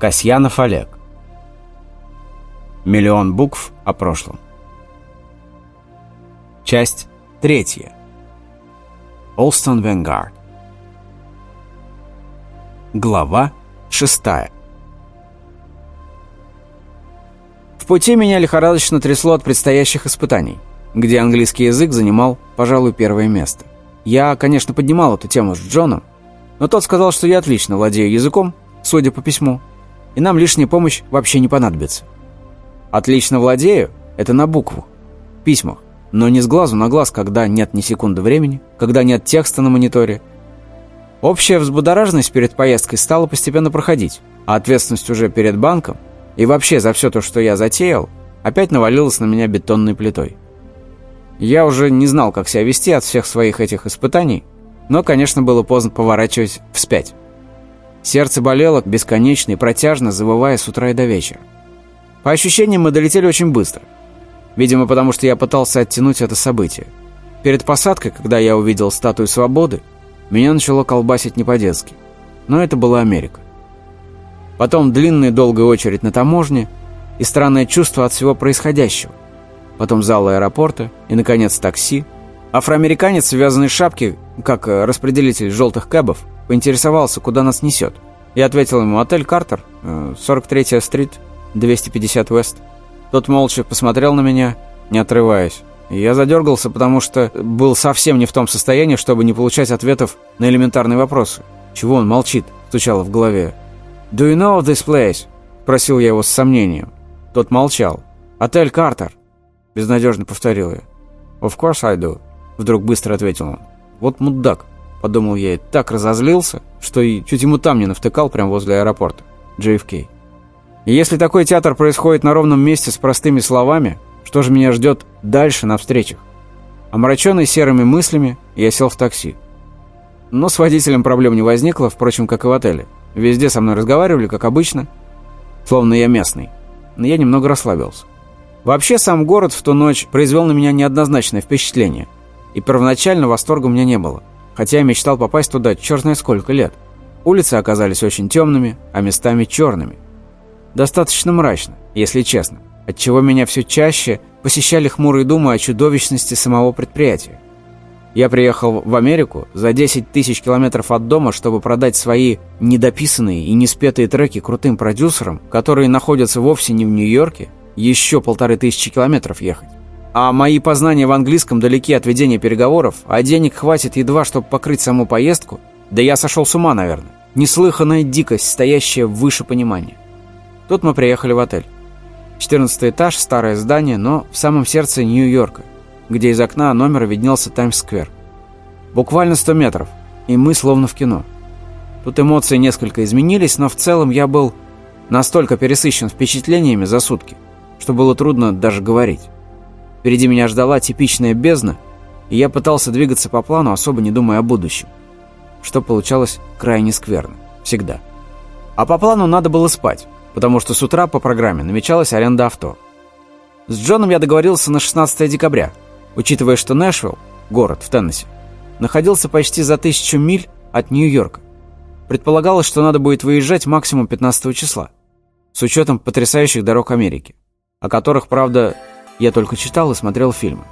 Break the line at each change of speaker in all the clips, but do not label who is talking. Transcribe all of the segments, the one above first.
Касьянов Олег. Миллион букв о прошлом. Часть третья. Олстон Венгард. Глава шестая. В пути меня лихорадочно трясло от предстоящих испытаний, где английский язык занимал, пожалуй, первое место. Я, конечно, поднимал эту тему с Джоном, но тот сказал, что я отлично владею языком, судя по письму, и нам лишняя помощь вообще не понадобится. Отлично владею – это на букву, письмах, но не с глазу на глаз, когда нет ни секунды времени, когда нет текста на мониторе. Общая взбудораженность перед поездкой стала постепенно проходить, а ответственность уже перед банком и вообще за все то, что я затеял, опять навалилась на меня бетонной плитой. Я уже не знал, как себя вести от всех своих этих испытаний, но, конечно, было поздно поворачивать вспять. Сердце болело бесконечно и протяжно, завывая с утра и до вечера. По ощущениям, мы долетели очень быстро. Видимо, потому что я пытался оттянуть это событие. Перед посадкой, когда я увидел статую свободы, меня начало колбасить не по-детски. Но это была Америка. Потом длинная долгая очередь на таможне и странное чувство от всего происходящего. Потом зал аэропорта и, наконец, такси. Афроамериканец в вязаной шапке, как распределитель желтых кэбов, поинтересовался, куда нас несет. Я ответил ему «Отель Картер, 43-я стрит, 250 Вест». Тот молча посмотрел на меня, не отрываясь. Я задергался, потому что был совсем не в том состоянии, чтобы не получать ответов на элементарные вопросы. «Чего он молчит?» – стучало в голове. «Do you know this place?» – просил я его с сомнением. Тот молчал. «Отель Картер», – безнадежно повторил я. «Of course I do», – вдруг быстро ответил он. «Вот мудак». Подумал я и так разозлился, что и чуть ему там не навтыкал прямо возле аэропорта. JFK. И если такой театр происходит на ровном месте с простыми словами, что же меня ждет дальше на встречах? Омраченный серыми мыслями, я сел в такси. Но с водителем проблем не возникло, впрочем, как и в отеле. Везде со мной разговаривали, как обычно, словно я местный. Но я немного расслабился. Вообще, сам город в ту ночь произвел на меня неоднозначное впечатление. И первоначально восторга у меня не было хотя я мечтал попасть туда черт знает сколько лет. Улицы оказались очень темными, а местами черными. Достаточно мрачно, если честно, отчего меня все чаще посещали хмурые думы о чудовищности самого предприятия. Я приехал в Америку за 10 тысяч километров от дома, чтобы продать свои недописанные и неспетые треки крутым продюсерам, которые находятся вовсе не в Нью-Йорке, еще полторы тысячи километров ехать. А мои познания в английском далеки от ведения переговоров, а денег хватит едва, чтобы покрыть саму поездку. Да я сошел с ума, наверное. Неслыханная дикость, стоящая выше понимания. Тут мы приехали в отель. 14 этаж, старое здание, но в самом сердце Нью-Йорка, где из окна номера виднелся Таймс-сквер. Буквально 100 метров, и мы словно в кино. Тут эмоции несколько изменились, но в целом я был настолько пересыщен впечатлениями за сутки, что было трудно даже говорить. Впереди меня ждала типичная бездна, и я пытался двигаться по плану, особо не думая о будущем. Что получалось крайне скверно. Всегда. А по плану надо было спать, потому что с утра по программе намечалась аренда авто. С Джоном я договорился на 16 декабря, учитывая, что Нэшвилл, город в Теннесси, находился почти за тысячу миль от Нью-Йорка. Предполагалось, что надо будет выезжать максимум 15 числа, с учетом потрясающих дорог Америки, о которых, правда, я только читал и смотрел фильмы.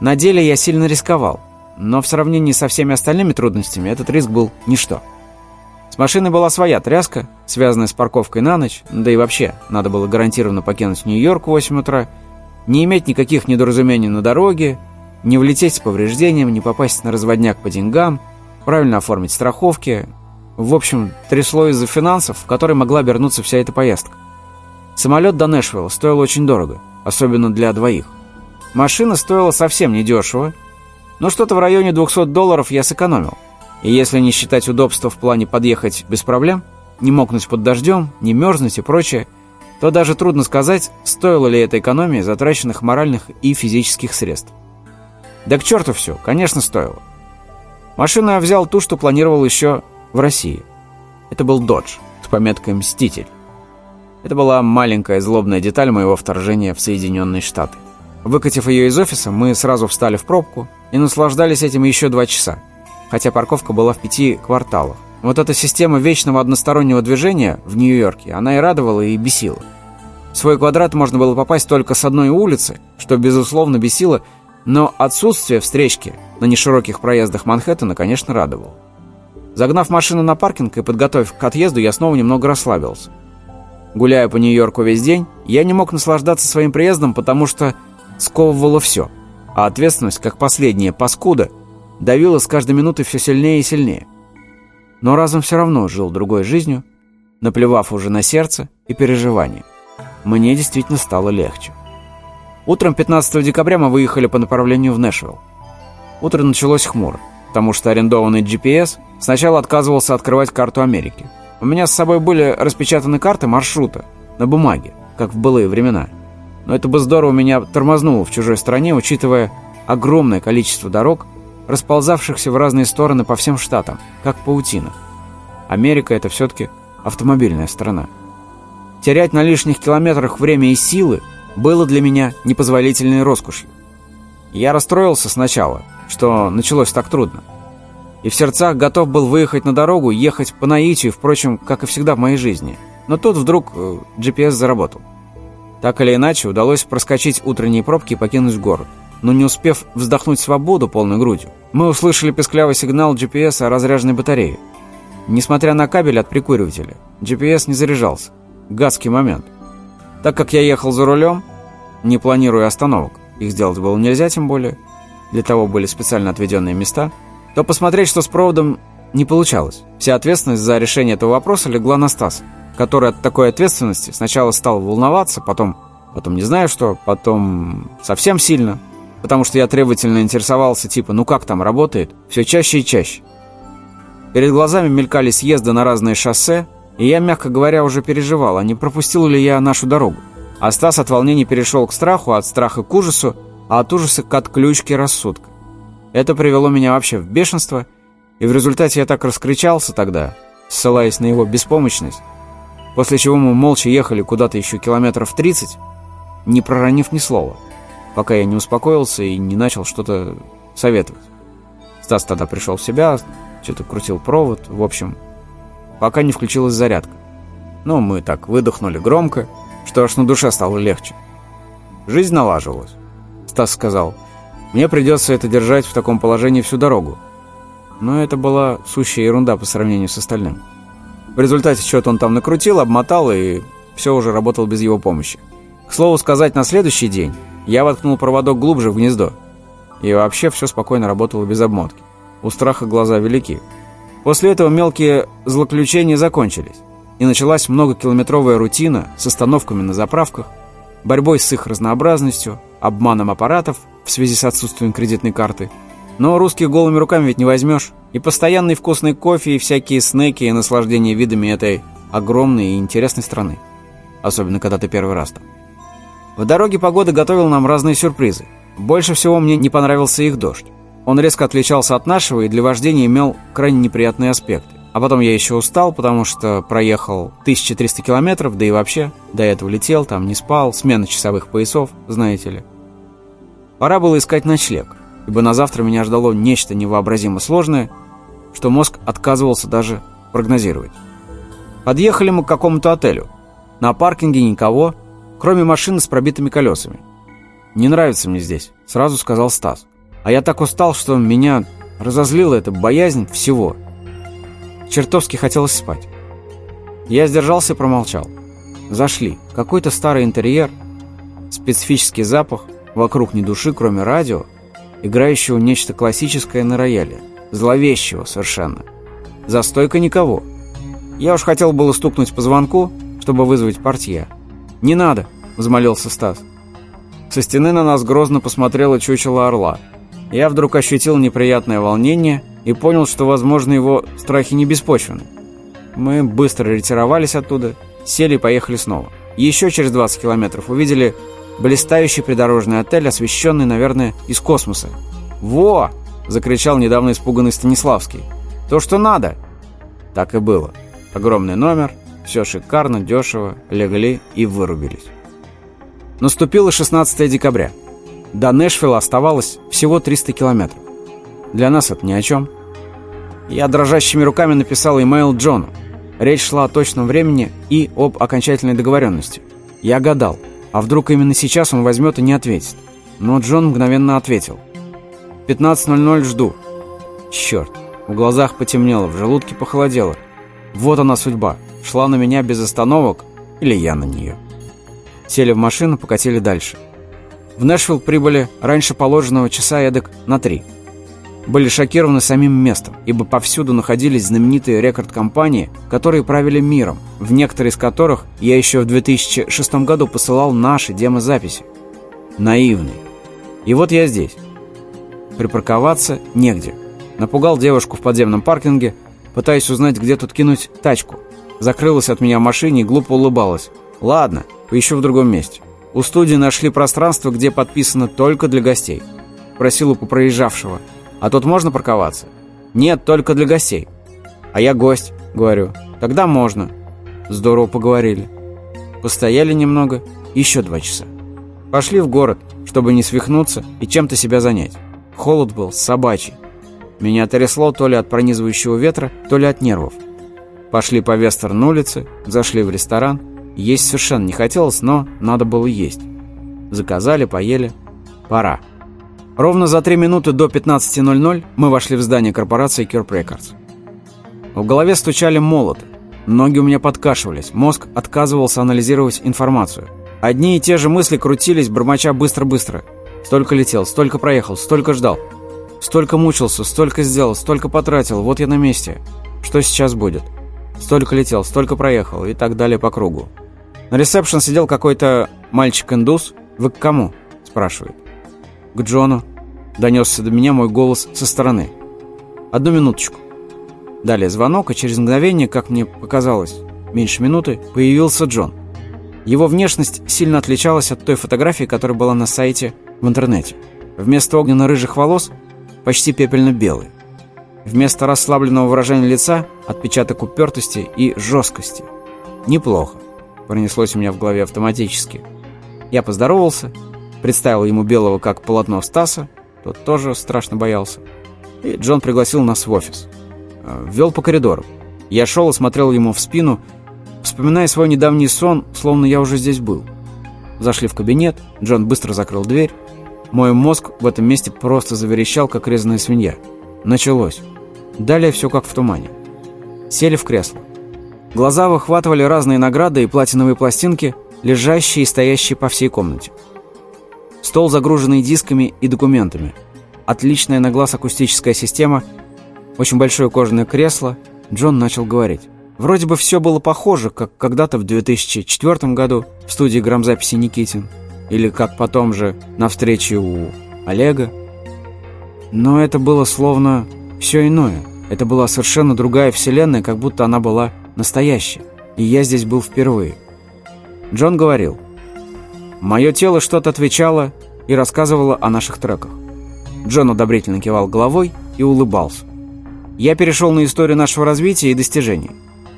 На деле я сильно рисковал, но в сравнении со всеми остальными трудностями этот риск был ничто. С машиной была своя тряска, связанная с парковкой на ночь, да и вообще, надо было гарантированно покинуть Нью-Йорк в 8 утра, не иметь никаких недоразумений на дороге, не влететь с повреждением, не попасть на разводняк по деньгам, правильно оформить страховки. В общем, трясло из-за финансов, в которые могла обернуться вся эта поездка. Самолет до Нэшвилла стоил очень дорого – особенно для двоих. Машина стоила совсем недешево, но что-то в районе 200 долларов я сэкономил. И если не считать удобства в плане подъехать без проблем, не мокнуть под дождем, не мерзнуть и прочее, то даже трудно сказать, стоила ли эта экономия затраченных моральных и физических средств. Да к черту все, конечно, стоило. Машину я взял ту, что планировал еще в России. Это был «Додж» с пометкой «Мститель». Это была маленькая злобная деталь моего вторжения в Соединенные Штаты. Выкатив ее из офиса, мы сразу встали в пробку и наслаждались этим еще два часа, хотя парковка была в пяти кварталах, Вот эта система вечного одностороннего движения в Нью-Йорке, она и радовала, и бесила. В свой квадрат можно было попасть только с одной улицы, что, безусловно, бесило, но отсутствие встречки на нешироких проездах Манхэттена, конечно, радовало. Загнав машину на паркинг и подготовив к отъезду, я снова немного расслабился. Гуляя по Нью-Йорку весь день, я не мог наслаждаться своим приездом, потому что сковывало все, а ответственность, как последняя паскуда, давила с каждой минутой все сильнее и сильнее. Но разум все равно жил другой жизнью, наплевав уже на сердце и переживания. Мне действительно стало легче. Утром 15 декабря мы выехали по направлению в Нэшвилл. Утро началось хмуро, потому что арендованный GPS сначала отказывался открывать карту Америки – у меня с собой были распечатаны карты маршрута на бумаге, как в былые времена. Но это бы здорово меня тормознуло в чужой стране, учитывая огромное количество дорог, расползавшихся в разные стороны по всем штатам, как паутина. Америка — это все-таки автомобильная страна. Терять на лишних километрах время и силы было для меня непозволительной роскошью. Я расстроился сначала, что началось так трудно и в сердцах готов был выехать на дорогу, ехать по наитию, впрочем, как и всегда в моей жизни. Но тут вдруг э, GPS заработал. Так или иначе, удалось проскочить утренние пробки и покинуть город. Но не успев вздохнуть свободу полной грудью, мы услышали песклявый сигнал GPS о разряженной батарее. Несмотря на кабель от прикуривателя, GPS не заряжался. Гадский момент. Так как я ехал за рулем, не планируя остановок, их сделать было нельзя тем более, для того были специально отведенные места – то посмотреть, что с проводом не получалось. Вся ответственность за решение этого вопроса легла на Стас, который от такой ответственности сначала стал волноваться, потом, потом не знаю что, потом совсем сильно, потому что я требовательно интересовался, типа, ну как там работает, все чаще и чаще. Перед глазами мелькали съезды на разные шоссе, и я, мягко говоря, уже переживал, а не пропустил ли я нашу дорогу. А Стас от волнений перешел к страху, от страха к ужасу, а от ужаса к отключке рассудка. Это привело меня вообще в бешенство, и в результате я так раскричался тогда, ссылаясь на его беспомощность, после чего мы молча ехали куда-то еще километров 30, не проронив ни слова, пока я не успокоился и не начал что-то советовать. Стас тогда пришел в себя, что-то крутил провод, в общем, пока не включилась зарядка. Но мы так выдохнули громко, что аж на душе стало легче. Жизнь налаживалась. Стас сказал, мне придется это держать в таком положении всю дорогу. Но это была сущая ерунда по сравнению с остальным. В результате что-то он там накрутил, обмотал, и все уже работало без его помощи. К слову сказать, на следующий день я воткнул проводок глубже в гнездо. И вообще все спокойно работало без обмотки. У страха глаза велики. После этого мелкие злоключения закончились. И началась многокилометровая рутина с остановками на заправках, борьбой с их разнообразностью, обманом аппаратов в связи с отсутствием кредитной карты. Но русских голыми руками ведь не возьмешь. И постоянный вкусный кофе, и всякие снеки, и наслаждение видами этой огромной и интересной страны. Особенно, когда ты первый раз там. В дороге погода готовила нам разные сюрпризы. Больше всего мне не понравился их дождь. Он резко отличался от нашего и для вождения имел крайне неприятные аспекты. А потом я еще устал, потому что проехал 1300 километров, да и вообще до этого летел, там не спал, смена часовых поясов, знаете ли. Пора было искать ночлег, ибо на завтра меня ждало нечто невообразимо сложное, что мозг отказывался даже прогнозировать. Подъехали мы к какому-то отелю. На паркинге никого, кроме машины с пробитыми колесами. «Не нравится мне здесь», — сразу сказал Стас. А я так устал, что меня разозлила эта боязнь всего. Чертовски хотелось спать. Я сдержался и промолчал. Зашли. Какой-то старый интерьер, специфический запах, Вокруг ни души, кроме радио, играющего нечто классическое на рояле, зловещего совершенно. За стойкой никого. Я уж хотел было стукнуть по звонку, чтобы вызвать портье. «Не надо!» — взмолился Стас. Со стены на нас грозно посмотрело чучело орла. Я вдруг ощутил неприятное волнение и понял, что, возможно, его страхи не беспочвены. Мы быстро ретировались оттуда, сели и поехали снова. Еще через 20 километров увидели Блистающий придорожный отель, освещенный, наверное, из космоса. «Во!» – закричал недавно испуганный Станиславский. «То, что надо!» Так и было. Огромный номер, все шикарно, дешево, легли и вырубились. Наступило 16 декабря. До Нэшвилла оставалось всего 300 километров. Для нас это ни о чем. Я дрожащими руками написал имейл Джону. Речь шла о точном времени и об окончательной договоренности. Я гадал, а вдруг именно сейчас он возьмет и не ответит. Но Джон мгновенно ответил. «15.00 жду». Черт, в глазах потемнело, в желудке похолодело. Вот она судьба. Шла на меня без остановок, или я на нее. Сели в машину, покатили дальше. В Нэшвилл прибыли раньше положенного часа эдак на три. Были шокированы самим местом, ибо повсюду находились знаменитые рекорд-компании, которые правили миром, в некоторые из которых я еще в 2006 году посылал наши демозаписи. Наивный. И вот я здесь. Припарковаться негде. Напугал девушку в подземном паркинге, пытаясь узнать, где тут кинуть тачку. Закрылась от меня в машине и глупо улыбалась. Ладно, поищу в другом месте. У студии нашли пространство, где подписано только для гостей. Просил у проезжавшего. А тут можно парковаться? Нет, только для гостей. А я гость, говорю. Тогда можно. Здорово поговорили. Постояли немного, еще два часа. Пошли в город, чтобы не свихнуться и чем-то себя занять. Холод был собачий. Меня трясло то ли от пронизывающего ветра, то ли от нервов. Пошли по Вестерн-улице, зашли в ресторан. Есть совершенно не хотелось, но надо было есть. Заказали, поели. Пора. Ровно за три минуты до 15.00 мы вошли в здание корпорации Curb Records. В голове стучали молоты. Ноги у меня подкашивались, мозг отказывался анализировать информацию. Одни и те же мысли крутились, бормоча быстро-быстро. Столько летел, столько проехал, столько ждал. Столько мучился, столько сделал, столько потратил, вот я на месте. Что сейчас будет? Столько летел, столько проехал и так далее по кругу. На ресепшн сидел какой-то мальчик-индус. «Вы к кому?» – спрашивает. «К Джону». Донесся до меня мой голос со стороны. «Одну минуточку». Далее звонок, и через мгновение, как мне показалось, меньше минуты, появился Джон. Его внешность сильно отличалась от той фотографии, которая была на сайте в интернете. Вместо огненно-рыжих волос почти пепельно-белый. Вместо расслабленного выражения лица – отпечаток упертости и жесткости. «Неплохо», – пронеслось у меня в голове автоматически. Я поздоровался, представил ему белого как полотно Стаса, тот тоже страшно боялся. И Джон пригласил нас в офис. Э, Ввел по коридору. Я шел и смотрел ему в спину, вспоминая свой недавний сон, словно я уже здесь был. Зашли в кабинет, Джон быстро закрыл дверь, мой мозг в этом месте просто заверещал, как резаная свинья. Началось. Далее все как в тумане. Сели в кресло. Глаза выхватывали разные награды и платиновые пластинки, лежащие и стоящие по всей комнате. Стол, загруженный дисками и документами. Отличная на глаз акустическая система, очень большое кожаное кресло. Джон начал говорить. Вроде бы все было похоже, как когда-то в 2004 году в студии грамзаписи Никитин или как потом же на встрече у Олега. Но это было словно все иное. Это была совершенно другая вселенная, как будто она была настоящая. И я здесь был впервые. Джон говорил. Мое тело что-то отвечало и рассказывало о наших треках. Джон одобрительно кивал головой и улыбался. Я перешел на историю нашего развития и достижений.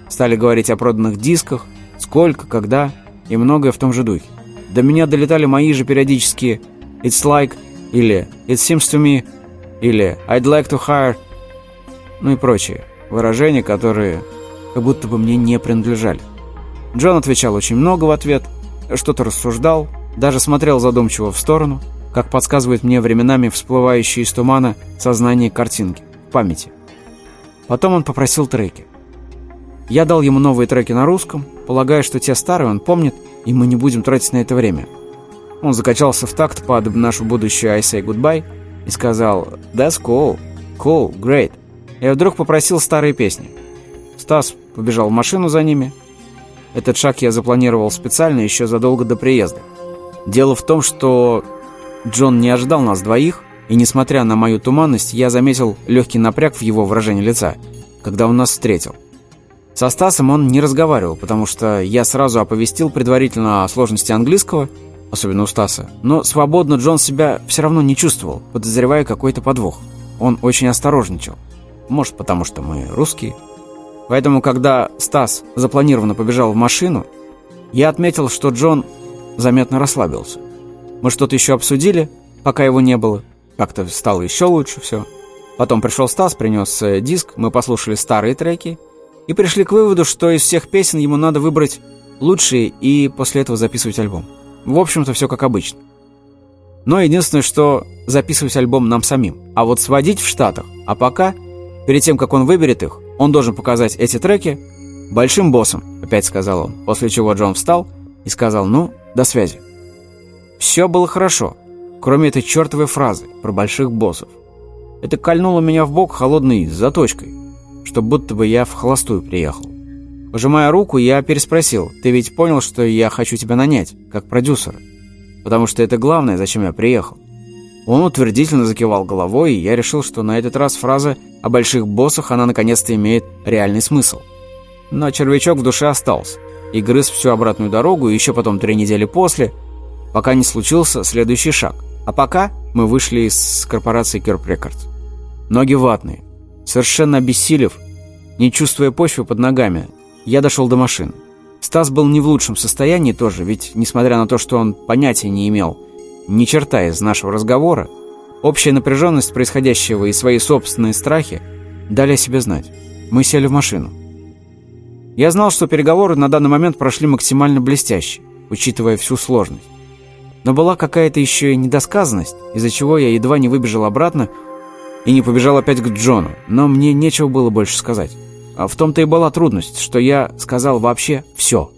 Стали говорить о проданных дисках, сколько, когда и многое в том же духе. До меня долетали мои же периодические «It's like» или «It seems to me» или «I'd like to hire» ну и прочие выражения, которые как будто бы мне не принадлежали. Джон отвечал очень много в ответ, что-то рассуждал, даже смотрел задумчиво в сторону, как подсказывает мне временами всплывающие из тумана сознание картинки, памяти. Потом он попросил треки. Я дал ему новые треки на русском, полагая, что те старые он помнит, и мы не будем тратить на это время. Он закачался в такт под нашу будущую «I say goodbye» и сказал «That's cool, cool, great». И вдруг попросил старые песни. Стас побежал в машину за ними. Этот шаг я запланировал специально еще задолго до приезда. Дело в том, что Джон не ожидал нас двоих, и несмотря на мою туманность, я заметил легкий напряг в его выражении лица, когда он нас встретил. Со Стасом он не разговаривал, потому что я сразу оповестил предварительно о сложности английского, особенно у Стаса. Но свободно Джон себя все равно не чувствовал, подозревая какой-то подвох. Он очень осторожничал. Может, потому что мы русские. Поэтому, когда Стас запланированно побежал в машину, я отметил, что Джон заметно расслабился. Мы что-то еще обсудили, пока его не было. Как-то стало еще лучше все. Потом пришел Стас, принес э, диск, мы послушали старые треки и пришли к выводу, что из всех песен ему надо выбрать лучшие и после этого записывать альбом. В общем-то, все как обычно. Но единственное, что записывать альбом нам самим. А вот сводить в Штатах. А пока, перед тем, как он выберет их, он должен показать эти треки большим боссом, опять сказал он. После чего Джон встал и сказал, ну, до связи. Все было хорошо, кроме этой чертовой фразы про больших боссов. Это кольнуло меня в бок холодной заточкой, что будто бы я в холостую приехал. Пожимая руку, я переспросил, «Ты ведь понял, что я хочу тебя нанять, как продюсера? Потому что это главное, зачем я приехал». Он утвердительно закивал головой, и я решил, что на этот раз фраза о больших боссах, она наконец-то имеет реальный смысл. Но червячок в душе остался, и грыз всю обратную дорогу, и еще потом три недели после, пока не случился следующий шаг. А пока мы вышли из корпорации Curb Records. Ноги ватные, совершенно обессилев, не чувствуя почвы под ногами, я дошел до машины. Стас был не в лучшем состоянии тоже, ведь, несмотря на то, что он понятия не имел ни черта из нашего разговора, общая напряженность происходящего и свои собственные страхи дали о себе знать. Мы сели в машину. Я знал, что переговоры на данный момент прошли максимально блестяще, учитывая всю сложность. Но была какая-то еще и недосказанность, из-за чего я едва не выбежал обратно и не побежал опять к Джону, но мне нечего было больше сказать. А в том-то и была трудность, что я сказал вообще все.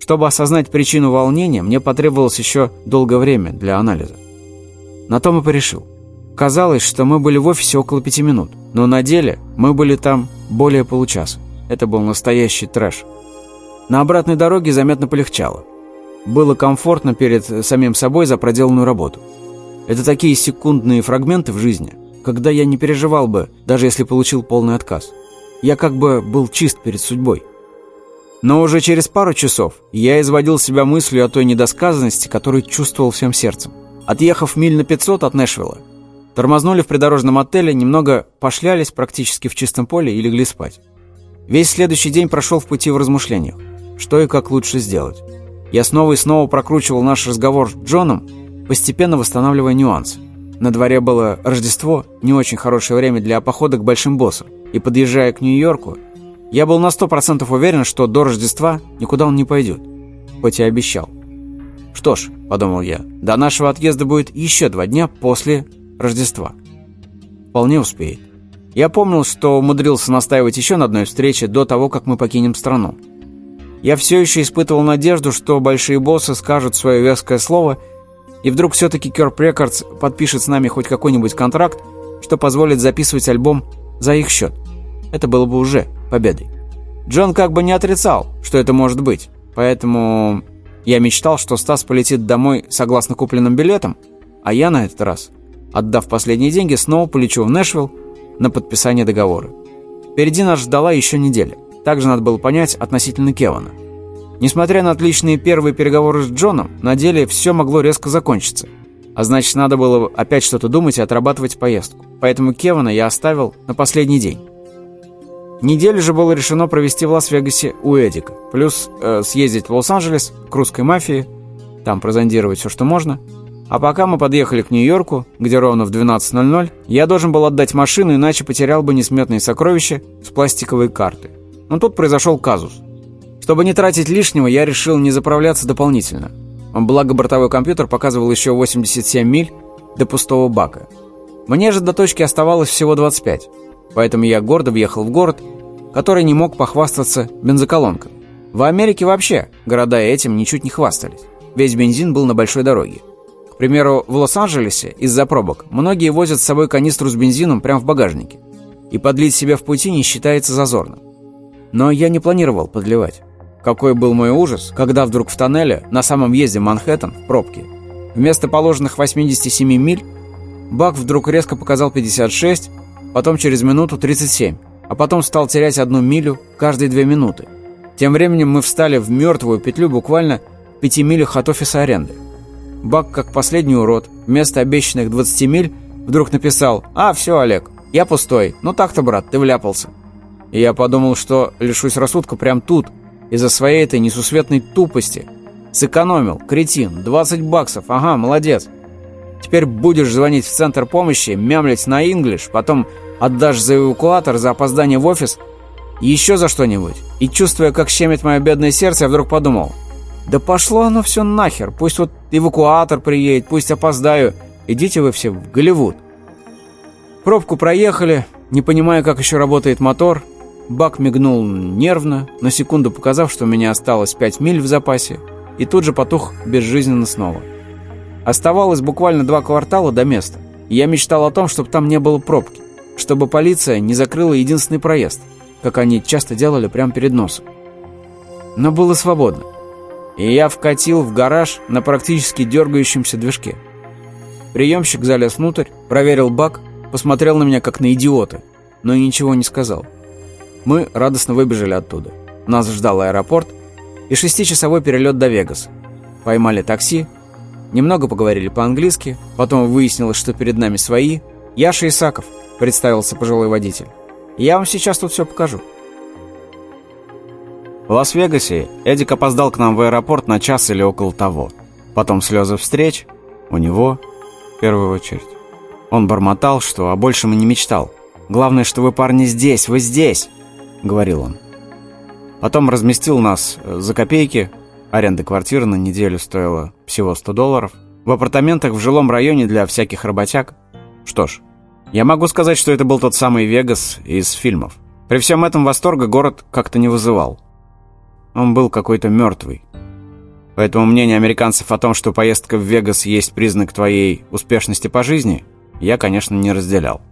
Чтобы осознать причину волнения, мне потребовалось еще долгое время для анализа. На том и порешил. Казалось, что мы были в офисе около пяти минут, но на деле мы были там более получаса. Это был настоящий трэш. На обратной дороге заметно полегчало было комфортно перед самим собой за проделанную работу. Это такие секундные фрагменты в жизни, когда я не переживал бы, даже если получил полный отказ. Я как бы был чист перед судьбой. Но уже через пару часов я изводил себя мыслью о той недосказанности, которую чувствовал всем сердцем. Отъехав миль на 500 от Нэшвилла, тормознули в придорожном отеле, немного пошлялись практически в чистом поле и легли спать. Весь следующий день прошел в пути в размышлениях, что и как лучше сделать. Я снова и снова прокручивал наш разговор с Джоном, постепенно восстанавливая нюансы. На дворе было Рождество, не очень хорошее время для похода к большим боссам. И подъезжая к Нью-Йорку, я был на сто процентов уверен, что до Рождества никуда он не пойдет. Хоть и обещал. Что ж, подумал я, до нашего отъезда будет еще два дня после Рождества. Вполне успеет. Я помнил, что умудрился настаивать еще на одной встрече до того, как мы покинем страну. Я все еще испытывал надежду, что большие боссы скажут свое веское слово, и вдруг все-таки Curb Records подпишет с нами хоть какой-нибудь контракт, что позволит записывать альбом за их счет. Это было бы уже победой. Джон как бы не отрицал, что это может быть, поэтому я мечтал, что Стас полетит домой согласно купленным билетам, а я на этот раз, отдав последние деньги, снова полечу в Нэшвилл на подписание договора. Впереди нас ждала еще неделя. Также надо было понять относительно Кевана. Несмотря на отличные первые переговоры с Джоном, на деле все могло резко закончиться. А значит, надо было опять что-то думать и отрабатывать поездку. Поэтому Кевана я оставил на последний день. Неделю же было решено провести в Лас-Вегасе у Эдика. Плюс э, съездить в Лос-Анджелес к русской мафии, там прозондировать все, что можно. А пока мы подъехали к Нью-Йорку, где ровно в 12.00, я должен был отдать машину, иначе потерял бы несметные сокровища с пластиковой карты. Но тут произошел казус. Чтобы не тратить лишнего, я решил не заправляться дополнительно. Благо бортовой компьютер показывал еще 87 миль до пустого бака. Мне же до точки оставалось всего 25. Поэтому я гордо въехал в город, который не мог похвастаться бензоколонкой. В Америке вообще города этим ничуть не хвастались. Весь бензин был на большой дороге. К примеру, в Лос-Анджелесе из-за пробок многие возят с собой канистру с бензином прямо в багажнике. И подлить себе в пути не считается зазорным. Но я не планировал подливать. Какой был мой ужас, когда вдруг в тоннеле, на самом въезде Манхэттен, в пробке, вместо положенных 87 миль, бак вдруг резко показал 56, потом через минуту 37, а потом стал терять одну милю каждые две минуты. Тем временем мы встали в мертвую петлю буквально в пяти милях от офиса аренды. Бак, как последний урод, вместо обещанных 20 миль, вдруг написал «А, все, Олег, я пустой. Ну так-то, брат, ты вляпался». И я подумал, что лишусь рассудка прямо тут, из-за своей этой несусветной тупости. Сэкономил, кретин, 20 баксов, ага, молодец. Теперь будешь звонить в центр помощи, мямлить на инглиш, потом отдашь за эвакуатор, за опоздание в офис, еще за что-нибудь. И чувствуя, как щемит мое бедное сердце, я вдруг подумал, да пошло оно все нахер, пусть вот эвакуатор приедет, пусть опоздаю, идите вы все в Голливуд. Пробку проехали, не понимая, как еще работает мотор, Бак мигнул нервно, на секунду показав, что у меня осталось 5 миль в запасе, и тут же потух безжизненно снова. Оставалось буквально два квартала до места. я мечтал о том, чтобы там не было пробки, чтобы полиция не закрыла единственный проезд, как они часто делали прямо перед носом. Но было свободно. И я вкатил в гараж на практически дергающемся движке. Приемщик залез внутрь, проверил бак, посмотрел на меня как на идиота, но ничего не сказал. Мы радостно выбежали оттуда. Нас ждал аэропорт и шестичасовой перелет до Вегаса. Поймали такси, немного поговорили по-английски, потом выяснилось, что перед нами свои. Яша Исаков, представился пожилой водитель. Я вам сейчас тут все покажу. В Лас-Вегасе Эдик опоздал к нам в аэропорт на час или около того. Потом слезы встреч. У него, в первую очередь. Он бормотал, что о большем и не мечтал. «Главное, что вы, парни, здесь, вы здесь!» — говорил он. Потом разместил нас э, за копейки. Аренда квартиры на неделю стоила всего 100 долларов. В апартаментах в жилом районе для всяких работяг. Что ж, я могу сказать, что это был тот самый Вегас из фильмов. При всем этом восторга город как-то не вызывал. Он был какой-то мертвый. Поэтому мнение американцев о том, что поездка в Вегас есть признак твоей успешности по жизни, я, конечно, не разделял.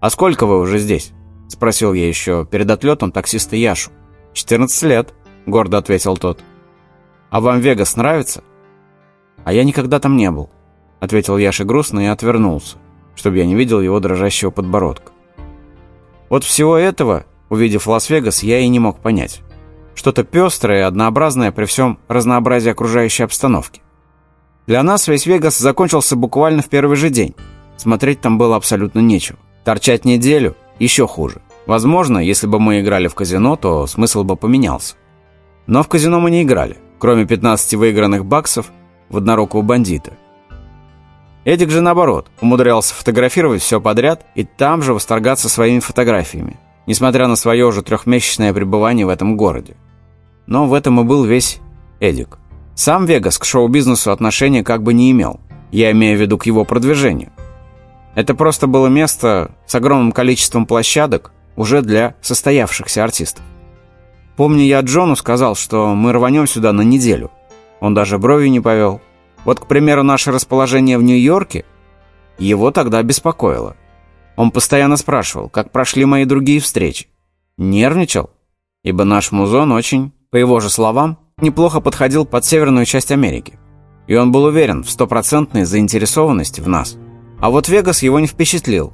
«А сколько вы уже здесь?» — спросил я еще перед отлетом таксиста Яшу. «14 лет», — гордо ответил тот. «А вам Вегас нравится?» «А я никогда там не был», — ответил Яша грустно и отвернулся, чтобы я не видел его дрожащего подбородка. Вот всего этого, увидев Лас-Вегас, я и не мог понять. Что-то пестрое и однообразное при всем разнообразии окружающей обстановки. Для нас весь Вегас закончился буквально в первый же день. Смотреть там было абсолютно нечего. Торчать неделю еще хуже. Возможно, если бы мы играли в казино, то смысл бы поменялся. Но в казино мы не играли, кроме 15 выигранных баксов в однорукого бандита. Эдик же, наоборот, умудрялся фотографировать все подряд и там же восторгаться своими фотографиями, несмотря на свое уже трехмесячное пребывание в этом городе. Но в этом и был весь Эдик. Сам Вегас к шоу-бизнесу отношения как бы не имел, я имею в виду к его продвижению. Это просто было место с огромным количеством площадок уже для состоявшихся артистов. Помню, я Джону сказал, что мы рванем сюда на неделю. Он даже бровью не повел. Вот, к примеру, наше расположение в Нью-Йорке его тогда беспокоило. Он постоянно спрашивал, как прошли мои другие встречи. Нервничал, ибо наш музон очень, по его же словам, неплохо подходил под северную часть Америки. И он был уверен в стопроцентной заинтересованности в нас – а вот Вегас его не впечатлил.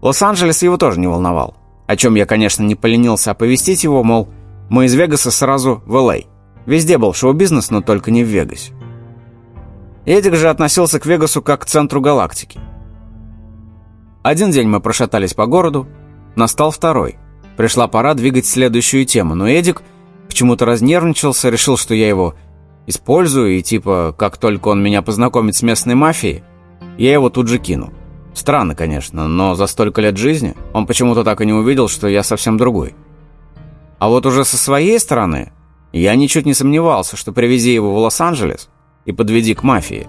Лос-Анджелес его тоже не волновал. О чем я, конечно, не поленился оповестить его, мол, мы из Вегаса сразу в Л.А. Везде был шоу-бизнес, но только не в Вегасе. Эдик же относился к Вегасу как к центру галактики. Один день мы прошатались по городу, настал второй. Пришла пора двигать следующую тему, но Эдик почему-то разнервничался, решил, что я его использую, и типа, как только он меня познакомит с местной мафией, я его тут же кинул. Странно, конечно, но за столько лет жизни он почему-то так и не увидел, что я совсем другой. А вот уже со своей стороны я ничуть не сомневался, что привези его в Лос-Анджелес и подведи к мафии.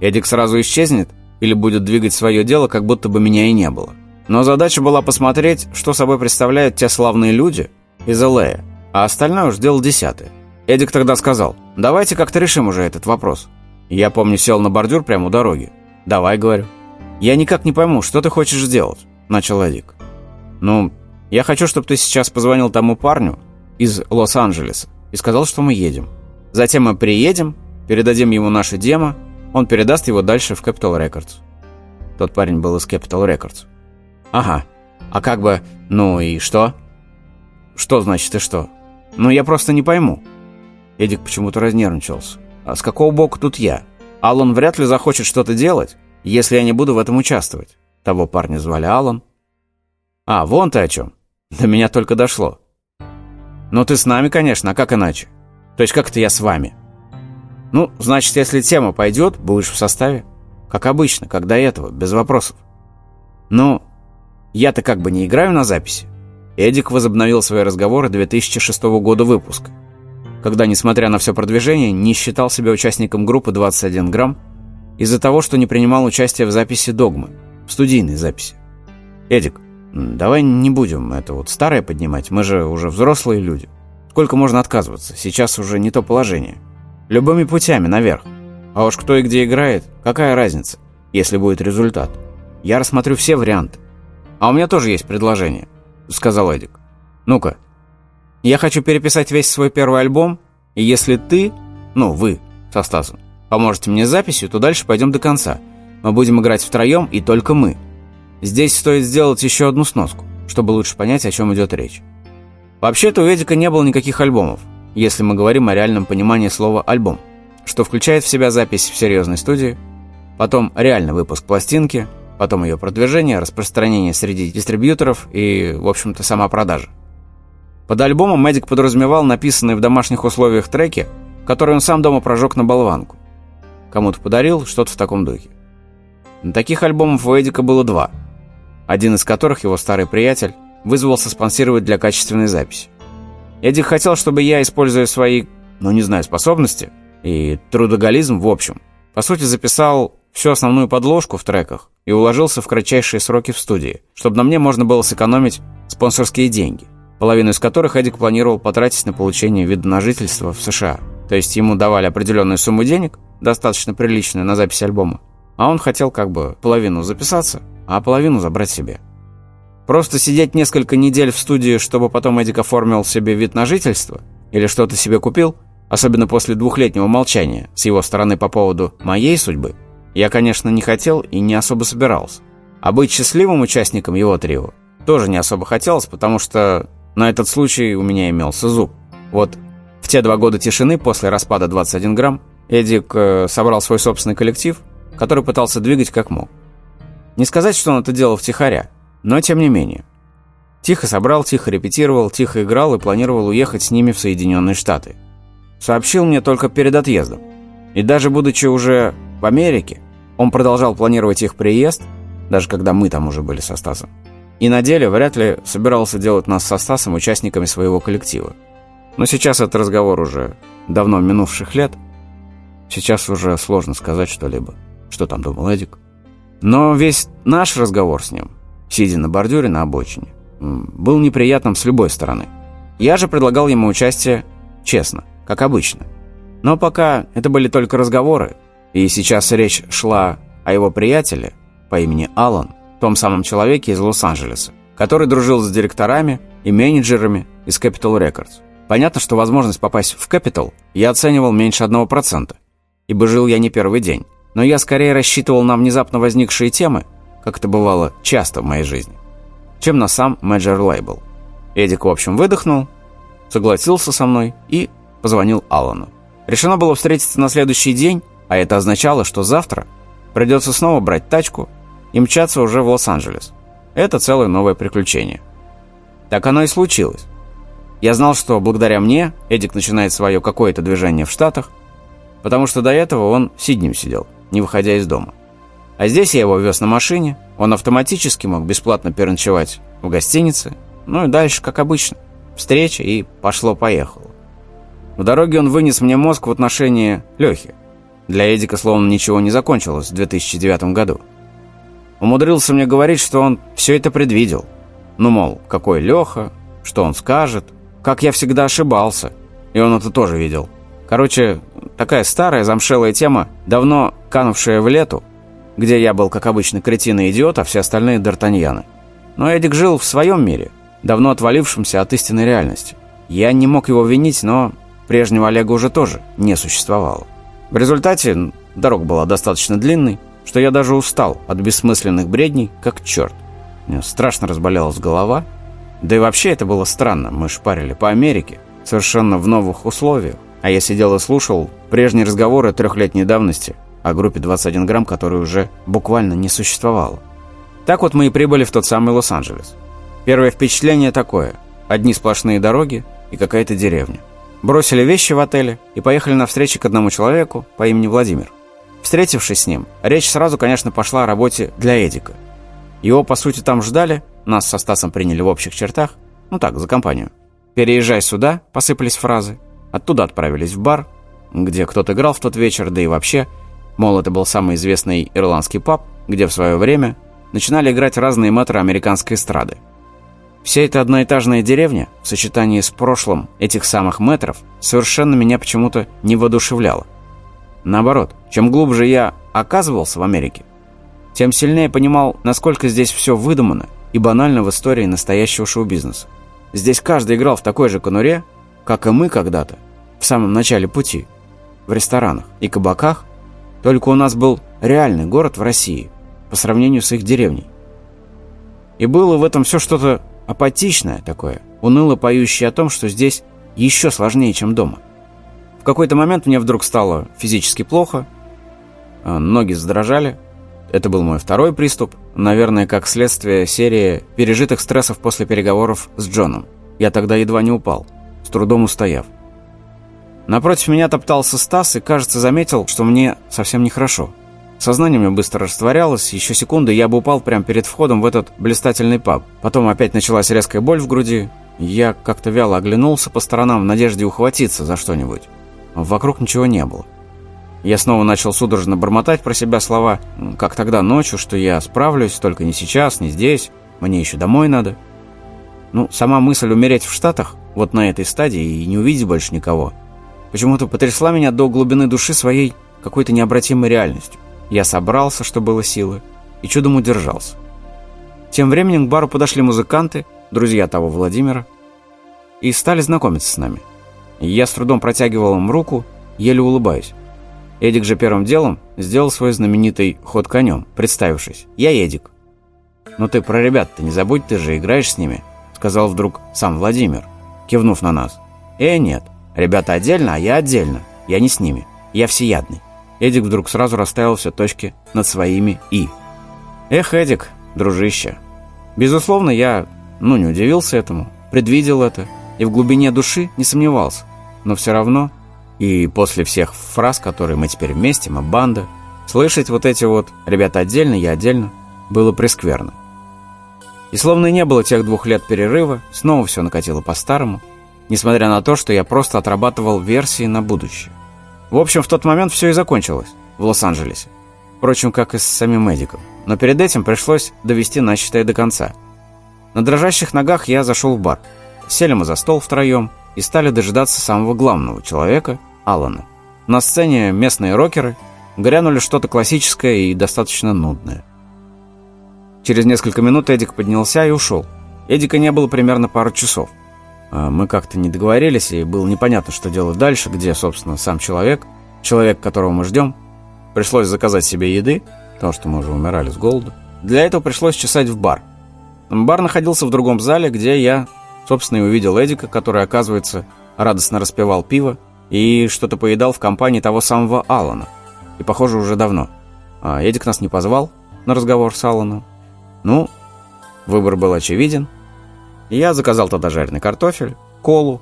Эдик сразу исчезнет или будет двигать свое дело, как будто бы меня и не было. Но задача была посмотреть, что собой представляют те славные люди из Л.А., а остальное уж дело десятое. Эдик тогда сказал, давайте как-то решим уже этот вопрос. Я помню, сел на бордюр прямо у дороги. «Давай», — говорю. «Я никак не пойму, что ты хочешь сделать?» — начал Эдик. «Ну, я хочу, чтобы ты сейчас позвонил тому парню из Лос-Анджелеса и сказал, что мы едем. Затем мы приедем, передадим ему наше демо, он передаст его дальше в Capital Records». Тот парень был из Capital Records. «Ага. А как бы... Ну и что?» «Что значит и что?» «Ну, я просто не пойму». Эдик почему-то разнервничался. «А с какого боку тут я?» Аллан вряд ли захочет что-то делать, если я не буду в этом участвовать. Того парня звали Аллан. А, вон ты о чем. До меня только дошло. Ну ты с нами, конечно, а как иначе? То есть как это я с вами? Ну, значит, если тема пойдет, будешь в составе. как обычно, как до этого, без вопросов. Ну, я-то как бы не играю на записи. Эдик возобновил свои разговоры 2006 года выпуска, когда, несмотря на все продвижение, не считал себя участником группы 21 грамм из-за того, что не принимал участие в записи «Догмы», в студийной записи. «Эдик, давай не будем это вот старое поднимать, мы же уже взрослые люди. Сколько можно отказываться? Сейчас уже не то положение. Любыми путями наверх. А уж кто и где играет, какая разница, если будет результат? Я рассмотрю все варианты. А у меня тоже есть предложение», — сказал Эдик. «Ну-ка, я хочу переписать весь свой первый альбом, и если ты, ну, вы, со Стасом, поможете мне с записью, то дальше пойдем до конца. Мы будем играть втроем, и только мы. Здесь стоит сделать еще одну сноску, чтобы лучше понять, о чем идет речь. Вообще-то у Эдика не было никаких альбомов, если мы говорим о реальном понимании слова «альбом», что включает в себя запись в серьезной студии, потом реальный выпуск пластинки, потом ее продвижение, распространение среди дистрибьюторов и, в общем-то, сама продажа. Под альбомом Мэддик подразумевал написанные в домашних условиях треки, которые он сам дома прожег на болванку. Кому-то подарил что-то в таком духе. Таких альбомов у Эдика было два, один из которых его старый приятель вызвался спонсировать для качественной записи. Эдик хотел, чтобы я, используя свои, ну не знаю, способности и трудоголизм в общем, по сути записал всю основную подложку в треках и уложился в кратчайшие сроки в студии, чтобы на мне можно было сэкономить спонсорские деньги половину из которых Эдик планировал потратить на получение вида на жительство в США. То есть ему давали определенную сумму денег, достаточно приличную на запись альбома, а он хотел как бы половину записаться, а половину забрать себе. Просто сидеть несколько недель в студии, чтобы потом Эдик оформил себе вид на жительство или что-то себе купил, особенно после двухлетнего молчания с его стороны по поводу моей судьбы, я, конечно, не хотел и не особо собирался. А быть счастливым участником его трио тоже не особо хотелось, потому что на этот случай у меня имелся зуб. Вот в те два года тишины после распада 21 грамм Эдик э, собрал свой собственный коллектив, который пытался двигать как мог. Не сказать, что он это делал втихаря, но тем не менее. Тихо собрал, тихо репетировал, тихо играл и планировал уехать с ними в Соединенные Штаты. Сообщил мне только перед отъездом. И даже будучи уже в Америке, он продолжал планировать их приезд, даже когда мы там уже были со Стасом. И на деле вряд ли собирался делать нас со Стасом участниками своего коллектива. Но сейчас это разговор уже давно минувших лет. Сейчас уже сложно сказать что-либо. Что там думал Эдик? Но весь наш разговор с ним, сидя на бордюре на обочине, был неприятным с любой стороны. Я же предлагал ему участие честно, как обычно. Но пока это были только разговоры, и сейчас речь шла о его приятеле по имени Алан, том самом человеке из Лос-Анджелеса, который дружил с директорами и менеджерами из Capital Records. Понятно, что возможность попасть в Capital я оценивал меньше 1%, ибо жил я не первый день. Но я скорее рассчитывал на внезапно возникшие темы, как это бывало часто в моей жизни, чем на сам Major Label. Эдик, в общем, выдохнул, согласился со мной и позвонил Аллану. Решено было встретиться на следующий день, а это означало, что завтра придется снова брать тачку и мчаться уже в Лос-Анджелес. Это целое новое приключение. Так оно и случилось. Я знал, что благодаря мне Эдик начинает свое какое-то движение в Штатах, потому что до этого он сиднем сидел, не выходя из дома. А здесь я его вез на машине, он автоматически мог бесплатно переночевать в гостинице, ну и дальше, как обычно, встреча и пошло-поехало. В дороге он вынес мне мозг в отношении Лехи. Для Эдика словно ничего не закончилось в 2009 году. Умудрился мне говорить, что он все это предвидел. Ну, мол, какой Леха, что он скажет, как я всегда ошибался. И он это тоже видел. Короче, такая старая замшелая тема, давно канувшая в лету, где я был, как обычно, кретин и идиот, а все остальные д'Артаньяны. Но Эдик жил в своем мире, давно отвалившемся от истинной реальности. Я не мог его винить, но прежнего Олега уже тоже не существовало. В результате дорога была достаточно длинной, что я даже устал от бессмысленных бредней, как черт. Мне страшно разболелась голова. Да и вообще это было странно. Мы шпарили по Америке, совершенно в новых условиях. А я сидел и слушал прежние разговоры трехлетней давности о группе 21 грамм, которая уже буквально не существовала. Так вот мы и прибыли в тот самый Лос-Анджелес. Первое впечатление такое. Одни сплошные дороги и какая-то деревня. Бросили вещи в отеле и поехали на встречу к одному человеку по имени Владимир. Встретившись с ним, речь сразу, конечно, пошла о работе для Эдика. Его, по сути, там ждали, нас со Стасом приняли в общих чертах, ну так, за компанию. «Переезжай сюда», — посыпались фразы. Оттуда отправились в бар, где кто-то играл в тот вечер, да и вообще, мол, это был самый известный ирландский паб, где в свое время начинали играть разные мэтры американской эстрады. Вся эта одноэтажная деревня в сочетании с прошлым этих самых мэтров совершенно меня почему-то не воодушевляла. Наоборот, чем глубже я оказывался в Америке, тем сильнее понимал, насколько здесь все выдумано и банально в истории настоящего шоу-бизнеса. Здесь каждый играл в такой же конуре, как и мы когда-то, в самом начале пути, в ресторанах и кабаках, только у нас был реальный город в России по сравнению с их деревней. И было в этом все что-то апатичное такое, уныло поющее о том, что здесь еще сложнее, чем дома. В какой-то момент мне вдруг стало физически плохо, а ноги задрожали. Это был мой второй приступ, наверное, как следствие серии пережитых стрессов после переговоров с Джоном. Я тогда едва не упал, с трудом устояв. Напротив меня топтался Стас и, кажется, заметил, что мне совсем нехорошо. Сознание мне быстро растворялось, еще секунды я бы упал прямо перед входом в этот блистательный паб. Потом опять началась резкая боль в груди. Я как-то вяло оглянулся по сторонам в надежде ухватиться за что-нибудь. Вокруг ничего не было. Я снова начал судорожно бормотать про себя слова, как тогда ночью, что я справлюсь, только не сейчас, не здесь, мне еще домой надо. Ну, сама мысль умереть в Штатах, вот на этой стадии, и не увидеть больше никого, почему-то потрясла меня до глубины души своей какой-то необратимой реальностью. Я собрался, что было силы, и чудом удержался. Тем временем к бару подошли музыканты, друзья того Владимира, и стали знакомиться с нами. Я с трудом протягивал им руку, еле улыбаясь. Эдик же первым делом сделал свой знаменитый ход конем, представившись. «Я Эдик». «Ну ты про ребят-то не забудь, ты же играешь с ними», сказал вдруг сам Владимир, кивнув на нас. «Э, нет, ребята отдельно, а я отдельно. Я не с ними. Я всеядный». Эдик вдруг сразу расставил все точки над своими «и». Эх, Эдик, дружище. Безусловно, я, ну, не удивился этому, предвидел это и в глубине души не сомневался. Но все равно, и после всех фраз, которые мы теперь вместе, мы банда, слышать вот эти вот «ребята отдельно, я отдельно» было прескверно. И словно и не было тех двух лет перерыва, снова все накатило по-старому, несмотря на то, что я просто отрабатывал версии на будущее. В общем, в тот момент все и закончилось в Лос-Анджелесе. Впрочем, как и с самим Эдиком. Но перед этим пришлось довести начатое до конца. На дрожащих ногах я зашел в бар. Сели мы за стол втроем и стали дожидаться самого главного человека, Алана. На сцене местные рокеры грянули что-то классическое и достаточно нудное. Через несколько минут Эдик поднялся и ушел. Эдика не было примерно пару часов. А мы как-то не договорились, и было непонятно, что делать дальше, где, собственно, сам человек, человек, которого мы ждем. Пришлось заказать себе еды, потому что мы уже умирали с голоду. Для этого пришлось чесать в бар. Бар находился в другом зале, где я, собственно, и увидел Эдика, который, оказывается, радостно распевал пиво и что-то поедал в компании того самого Алана. И, похоже, уже давно. А Эдик нас не позвал на разговор с Аланом. Ну, выбор был очевиден – я заказал тогда жареный картофель, колу.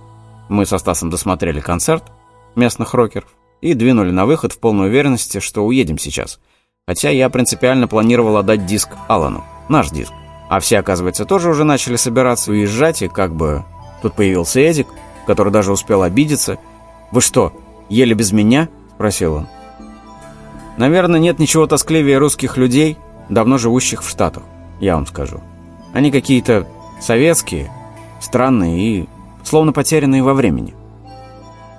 Мы со Стасом досмотрели концерт местных рокеров и двинули на выход в полной уверенности, что уедем сейчас. Хотя я принципиально планировал отдать диск Алану, наш диск. А все, оказывается, тоже уже начали собираться уезжать, и как бы... Тут появился Эдик, который даже успел обидеться. «Вы что, ели без меня?» – спросил он. Наверное, нет ничего тоскливее русских людей, давно живущих в Штатах, я вам скажу. Они какие-то Советские, странные и словно потерянные во времени.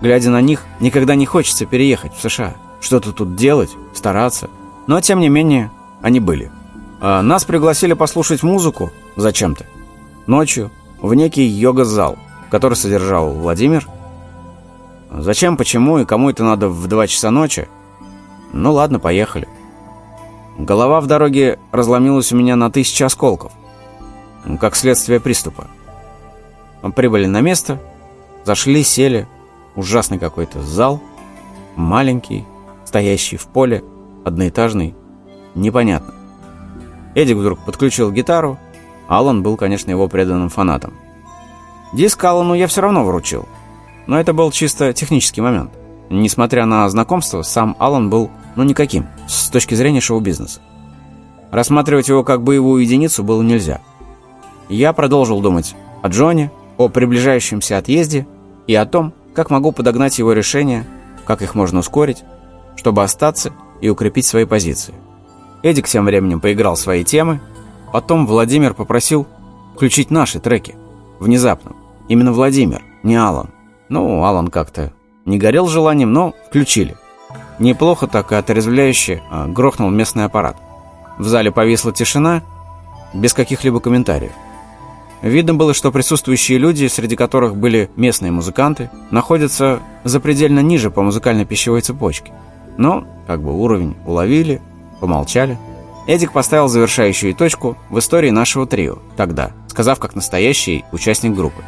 Глядя на них, никогда не хочется переехать в США. Что-то тут делать, стараться. Но, тем не менее, они были. А нас пригласили послушать музыку зачем-то. Ночью в некий йога-зал, который содержал Владимир. Зачем, почему и кому это надо в 2 часа ночи? Ну ладно, поехали. Голова в дороге разломилась у меня на тысячи осколков как следствие приступа. Мы прибыли на место, зашли, сели. Ужасный какой-то зал, маленький, стоящий в поле, одноэтажный, непонятно. Эдик вдруг подключил гитару, Алан был, конечно, его преданным фанатом. Диск Алану я все равно вручил, но это был чисто технический момент. Несмотря на знакомство, сам Алан был Ну, никаким, с точки зрения шоу-бизнеса. Рассматривать его как боевую единицу было нельзя. Я продолжил думать о Джоне, о приближающемся отъезде и о том, как могу подогнать его решения, как их можно ускорить, чтобы остаться и укрепить свои позиции. Эдик тем временем поиграл свои темы, потом Владимир попросил включить наши треки. Внезапно. Именно Владимир, не Алан. Ну, Алан как-то не горел желанием, но включили. Неплохо так и отрезвляюще а, грохнул местный аппарат. В зале повисла тишина, без каких-либо комментариев. Видно было, что присутствующие люди, среди которых были местные музыканты, находятся запредельно ниже по музыкальной пищевой цепочке. Но, как бы, уровень уловили, помолчали. Эдик поставил завершающую точку в истории нашего трио тогда, сказав как настоящий участник группы.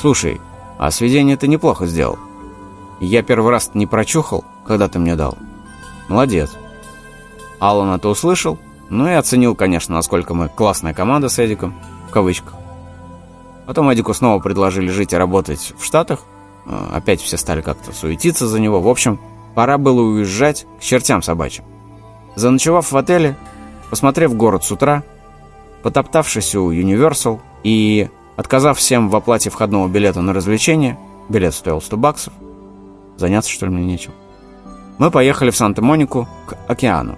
«Слушай, а сведение ты неплохо сделал. Я первый раз не прочухал, когда ты мне дал. Молодец». Аллан это услышал, ну и оценил, конечно, насколько мы классная команда с Эдиком, в кавычках. Потом Эдику снова предложили жить и работать в Штатах. Э, опять все стали как-то суетиться за него. В общем, пора было уезжать к чертям собачьим. Заночевав в отеле, посмотрев город с утра, потоптавшись у Universal и отказав всем в оплате входного билета на развлечение, билет стоил 100 баксов, заняться что ли мне нечем, мы поехали в Санта-Монику к океану.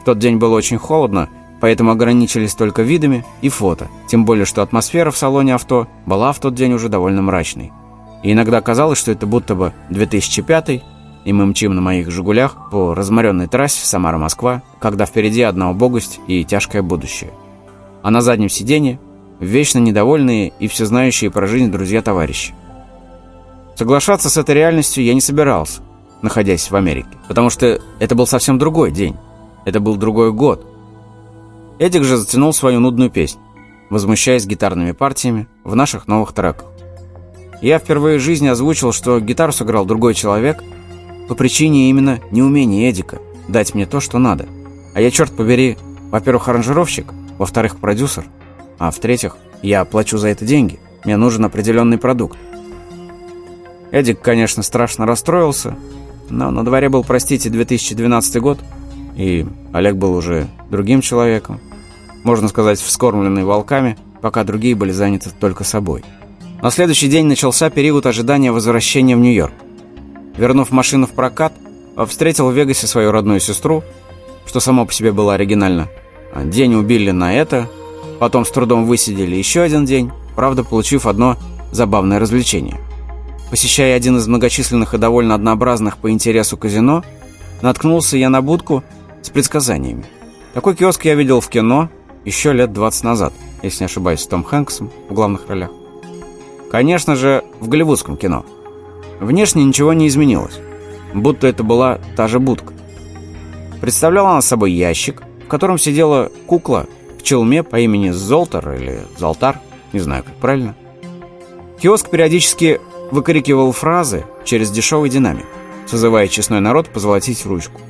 В тот день было очень холодно, поэтому ограничились только видами и фото, тем более, что атмосфера в салоне авто была в тот день уже довольно мрачной. И иногда казалось, что это будто бы 2005 и мы мчим на моих «Жигулях» по разморенной трассе Самара-Москва, когда впереди одна убогость и тяжкое будущее. А на заднем сиденье вечно недовольные и всезнающие про жизнь друзья-товарищи. Соглашаться с этой реальностью я не собирался, находясь в Америке, потому что это был совсем другой день. Это был другой год, Эдик же затянул свою нудную песню, возмущаясь гитарными партиями в наших новых треках. Я впервые в жизни озвучил, что гитару сыграл другой человек по причине именно неумения Эдика дать мне то, что надо. А я, черт побери, во-первых, аранжировщик, во-вторых, продюсер, а в-третьих, я плачу за это деньги. Мне нужен определенный продукт. Эдик, конечно, страшно расстроился, но на дворе был, простите, 2012 год, и Олег был уже другим человеком можно сказать, вскормленный волками, пока другие были заняты только собой. На следующий день начался период ожидания возвращения в Нью-Йорк. Вернув машину в прокат, встретил в Вегасе свою родную сестру, что само по себе было оригинально. День убили на это, потом с трудом высидели еще один день, правда, получив одно забавное развлечение. Посещая один из многочисленных и довольно однообразных по интересу казино, наткнулся я на будку с предсказаниями. Такой киоск я видел в кино – еще лет 20 назад, если не ошибаюсь, с Том Хэнксом в главных ролях. Конечно же, в голливудском кино. Внешне ничего не изменилось, будто это была та же будка. Представляла она собой ящик, в котором сидела кукла в челме по имени Золтар или Золтар, не знаю, как правильно. Киоск периодически выкрикивал фразы через дешевый динамик, созывая честной народ позолотить ручку.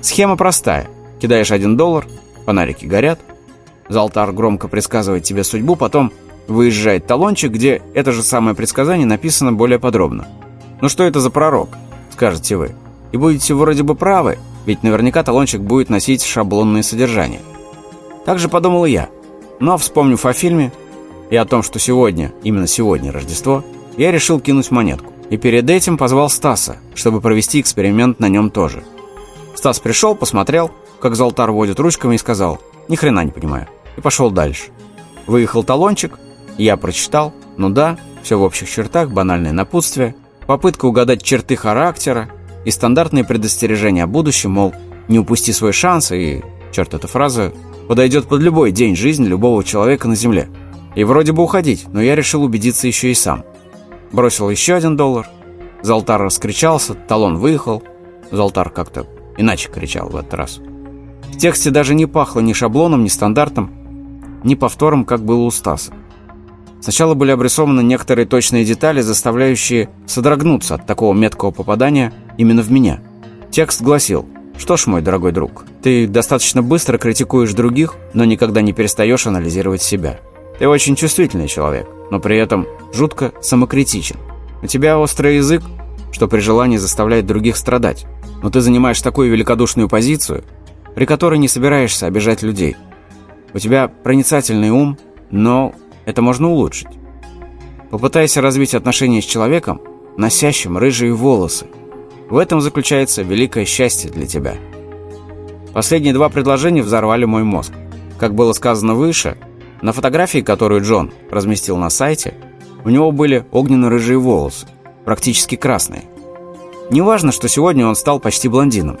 Схема простая. Кидаешь один доллар, фонарики горят, Залтар громко предсказывает тебе судьбу, потом выезжает талончик, где это же самое предсказание написано более подробно. «Ну что это за пророк?» – скажете вы. И будете вроде бы правы, ведь наверняка талончик будет носить шаблонное содержание. Так же подумал я. Но, вспомнив о фильме и о том, что сегодня, именно сегодня Рождество, я решил кинуть монетку. И перед этим позвал Стаса, чтобы провести эксперимент на нем тоже. Стас пришел, посмотрел, как Золтар водит ручками и сказал «Ни хрена не понимаю» и пошел дальше. Выехал талончик, я прочитал, ну да, все в общих чертах, банальное напутствие, попытка угадать черты характера и стандартные предостережения о будущем, мол, не упусти свой шанс, и, черт, эта фраза подойдет под любой день жизни любого человека на Земле. И вроде бы уходить, но я решил убедиться еще и сам. Бросил еще один доллар. Залтар раскричался, талон выехал. Залтар как-то иначе кричал в этот раз. В тексте даже не пахло ни шаблоном, ни стандартом, ни повтором, как было у Стаса. Сначала были обрисованы некоторые точные детали, заставляющие содрогнуться от такого меткого попадания именно в меня. Текст гласил «Что ж, мой дорогой друг, ты достаточно быстро критикуешь других, но никогда не перестаешь анализировать себя. Ты очень чувствительный человек, но при этом жутко самокритичен. У тебя острый язык, что при желании заставляет других страдать. Но ты занимаешь такую великодушную позицию, при которой не собираешься обижать людей. У тебя проницательный ум, но это можно улучшить. Попытайся развить отношения с человеком, носящим рыжие волосы. В этом заключается великое счастье для тебя. Последние два предложения взорвали мой мозг. Как было сказано выше, на фотографии, которую Джон разместил на сайте, у него были огненно-рыжие волосы, практически красные. Не важно, что сегодня он стал почти блондином.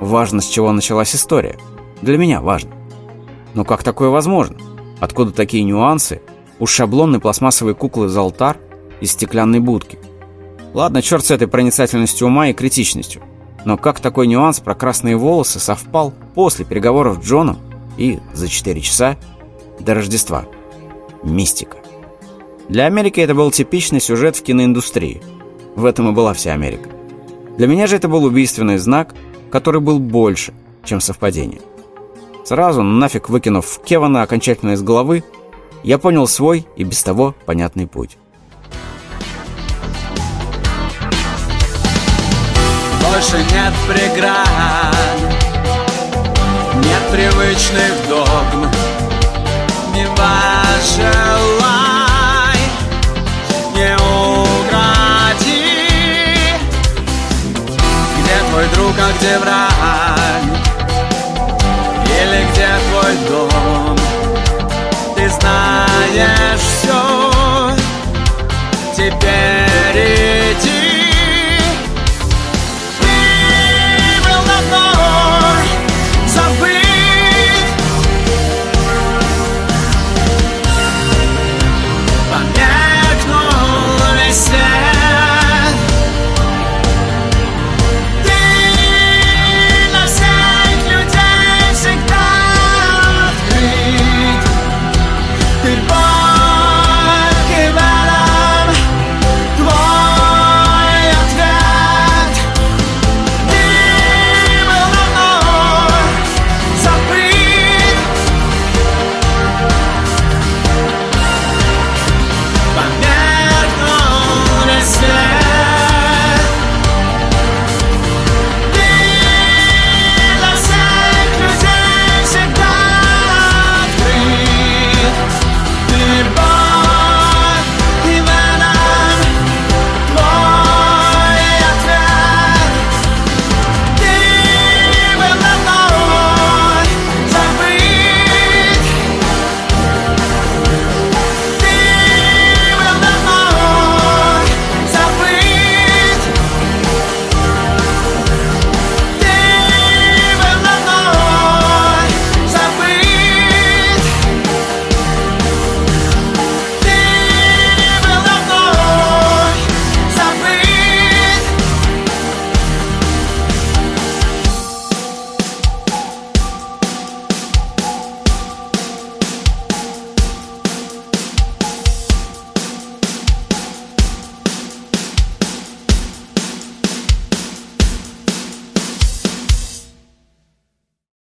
Важно, с чего началась история. Для меня важно. Но как такое возможно? Откуда такие нюансы у шаблонной пластмассовой куклы за алтар из стеклянной будки? Ладно, черт с этой проницательностью ума и критичностью. Но как такой нюанс про красные волосы совпал после переговоров с Джоном и за 4 часа до Рождества? Мистика. Для Америки это был типичный сюжет в киноиндустрии. В этом и была вся Америка. Для меня же это был убийственный знак, который был больше, чем совпадение. Сразу, нафиг выкинув Кевана окончательно из головы, я понял свой и без того понятный путь.
Больше нет преград Нет привычных догм. Не желай Не друг, а где враг Или где твой дом. Ты знаешь все Теперь иди